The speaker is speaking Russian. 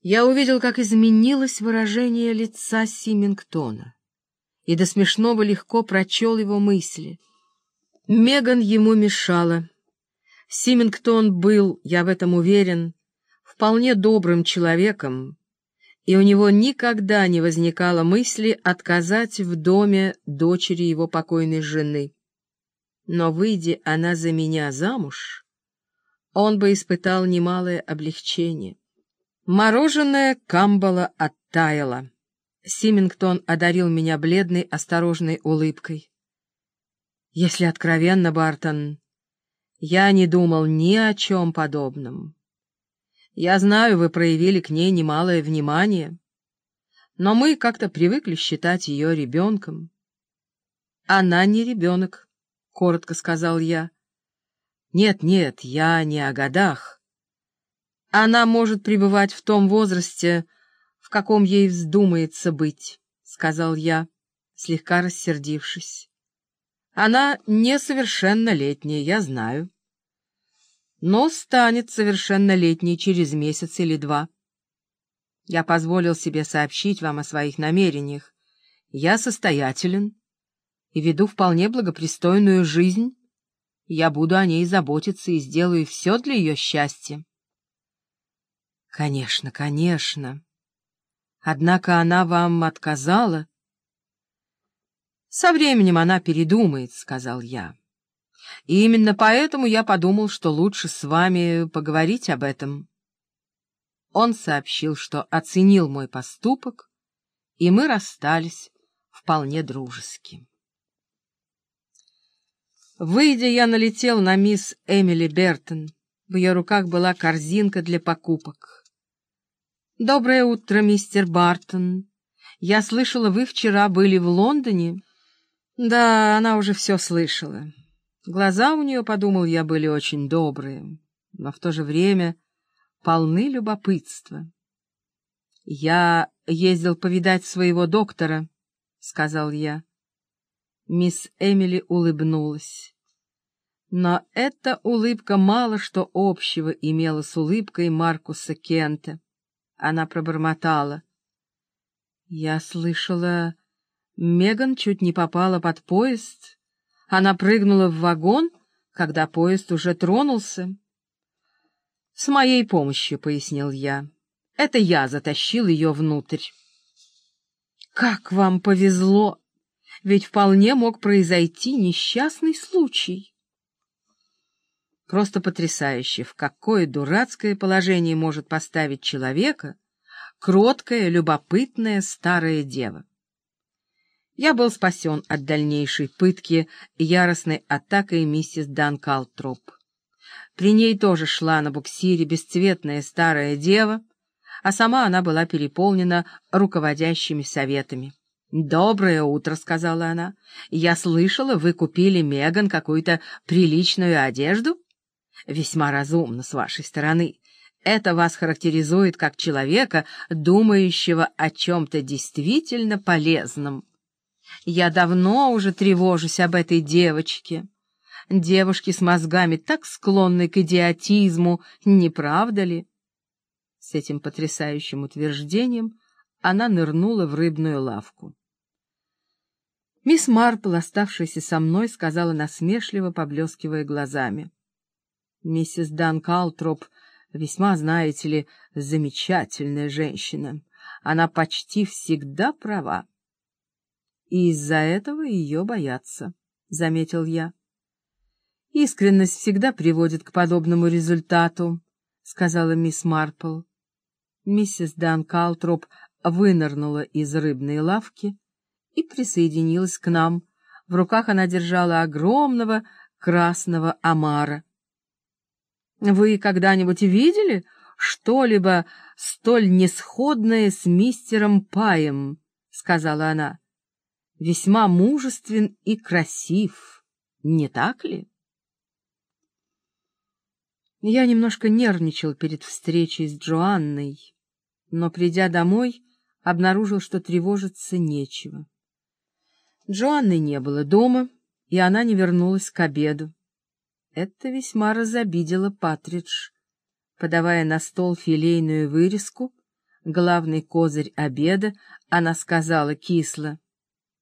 Я увидел, как изменилось выражение лица Симингтона, и до смешного легко прочел его мысли. Меган ему мешала. Симингтон был, я в этом уверен, вполне добрым человеком, и у него никогда не возникало мысли отказать в доме дочери его покойной жены. Но, выйдя она за меня замуж, он бы испытал немалое облегчение. Мороженое Камбала оттаяло. Симингтон одарил меня бледной, осторожной улыбкой. Если откровенно, Бартон, я не думал ни о чем подобном. Я знаю, вы проявили к ней немалое внимание, но мы как-то привыкли считать ее ребенком. Она не ребенок, — коротко сказал я. Нет, нет, я не о годах. Она может пребывать в том возрасте, в каком ей вздумается быть, — сказал я, слегка рассердившись. Она несовершеннолетняя, я знаю но станет совершеннолетней через месяц или два. Я позволил себе сообщить вам о своих намерениях. Я состоятелен и веду вполне благопристойную жизнь. Я буду о ней заботиться и сделаю все для ее счастья. Конечно, конечно. Однако она вам отказала. Со временем она передумает, — сказал я. И именно поэтому я подумал, что лучше с вами поговорить об этом. Он сообщил, что оценил мой поступок, и мы расстались вполне дружески. Выйдя, я налетел на мисс Эмили Бертон. В ее руках была корзинка для покупок. «Доброе утро, мистер Бартон. Я слышала, вы вчера были в Лондоне?» «Да, она уже все слышала». Глаза у нее, подумал я, были очень добрые, но в то же время полны любопытства. «Я ездил повидать своего доктора», — сказал я. Мисс Эмили улыбнулась. Но эта улыбка мало что общего имела с улыбкой Маркуса Кента. Она пробормотала. «Я слышала, Меган чуть не попала под поезд». Она прыгнула в вагон, когда поезд уже тронулся. — С моей помощью, — пояснил я. Это я затащил ее внутрь. — Как вам повезло! Ведь вполне мог произойти несчастный случай. Просто потрясающе, в какое дурацкое положение может поставить человека кроткая, любопытная старая дева. Я был спасен от дальнейшей пытки яростной атакой миссис Дан Калтроп. При ней тоже шла на буксире бесцветная старая дева, а сама она была переполнена руководящими советами. «Доброе утро», — сказала она. «Я слышала, вы купили Меган какую-то приличную одежду?» «Весьма разумно с вашей стороны. Это вас характеризует как человека, думающего о чем-то действительно полезном». Я давно уже тревожусь об этой девочке. Девушки с мозгами так склонны к идиотизму, не правда ли? С этим потрясающим утверждением она нырнула в рыбную лавку. Мисс Марпл, оставшаяся со мной, сказала насмешливо, поблескивая глазами. Миссис Дан Калтроп весьма, знаете ли, замечательная женщина. Она почти всегда права и из-за этого ее боятся, — заметил я. — Искренность всегда приводит к подобному результату, — сказала мисс Марпл. Миссис Дан Калтроп вынырнула из рыбной лавки и присоединилась к нам. В руках она держала огромного красного омара. — Вы когда-нибудь видели что-либо столь несходное с мистером Паем? — сказала она весьма мужествен и красив, не так ли? Я немножко нервничал перед встречей с Джоанной, но, придя домой, обнаружил, что тревожиться нечего. Джоанны не было дома, и она не вернулась к обеду. Это весьма разобидело Патридж. Подавая на стол филейную вырезку, главный козырь обеда, она сказала кисло.